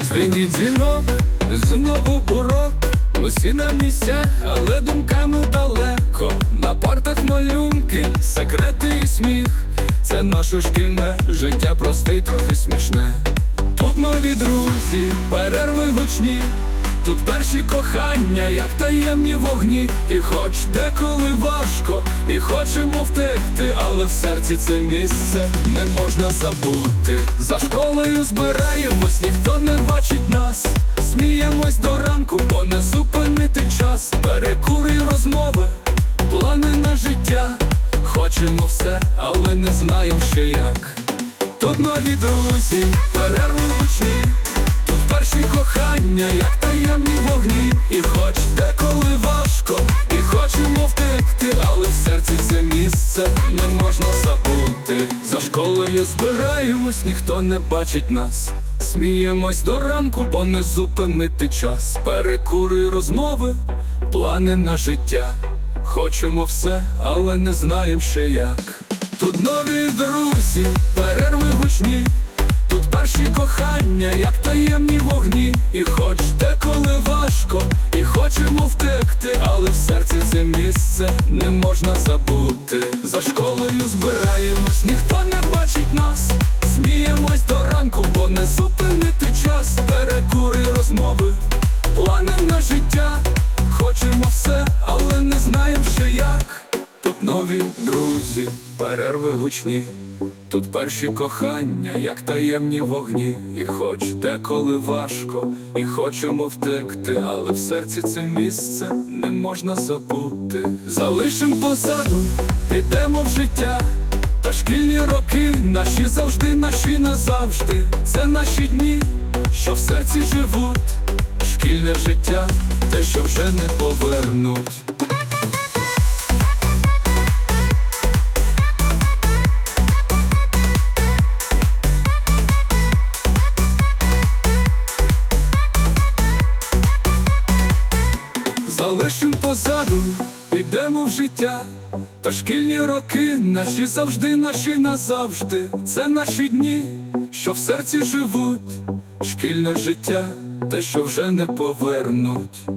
Звеніть дзвінок, знову урок Усі на місцях, але думками далеко. На партах малюнки, секрети сміх. Це наше шкільне життя просте трохи смішне. Тут нові друзі, перерви гучні Тут перші кохання, як таємні вогні І хоч деколи важко, і хочемо втекти, але в серці це місце не можна забути. За школою збираємось, ніхто не бачить нас. Сміємось до ранку, бо не зупинити час. Перекури розмови, плани на життя. Хочемо все, але не знаємо ще як. Тут нові друзі, перерви гучні Тут перші кохання, як місце не можна забути. За школою збираємось, ніхто не бачить нас. Сміємось до ранку, бо не зупинити час. Перекури розмови, плани на життя. Хочемо все, але не знаємо ще як. Тут нові друзі, перерви гучні, тут перші кохання, як таємні вогні, і хоч не можна забути. За школою збираємось, ніхто не бачить нас. Сміємось до ранку, бо не зупинити час. Перекури розмови, плани на життя. Хочемо все, але не знаємо ще як. Тут нові друзі, перерви гучні, тут перші кохання, як таємні вогні, і хоч деколи важко, і хочемо втекти, але в серці це місце не можна забути. Залишим позаду, підемо в життя. Та шкільні роки наші завжди, наші назавжди. Це наші дні, що в серці живуть. Шкільне життя, те, що вже не повернуть. Залишим позаду, підемо в життя. Та шкільні роки наші завжди, наші назавжди. Це наші дні, що в серці живуть. Шкільне життя, те, що вже не повернуть.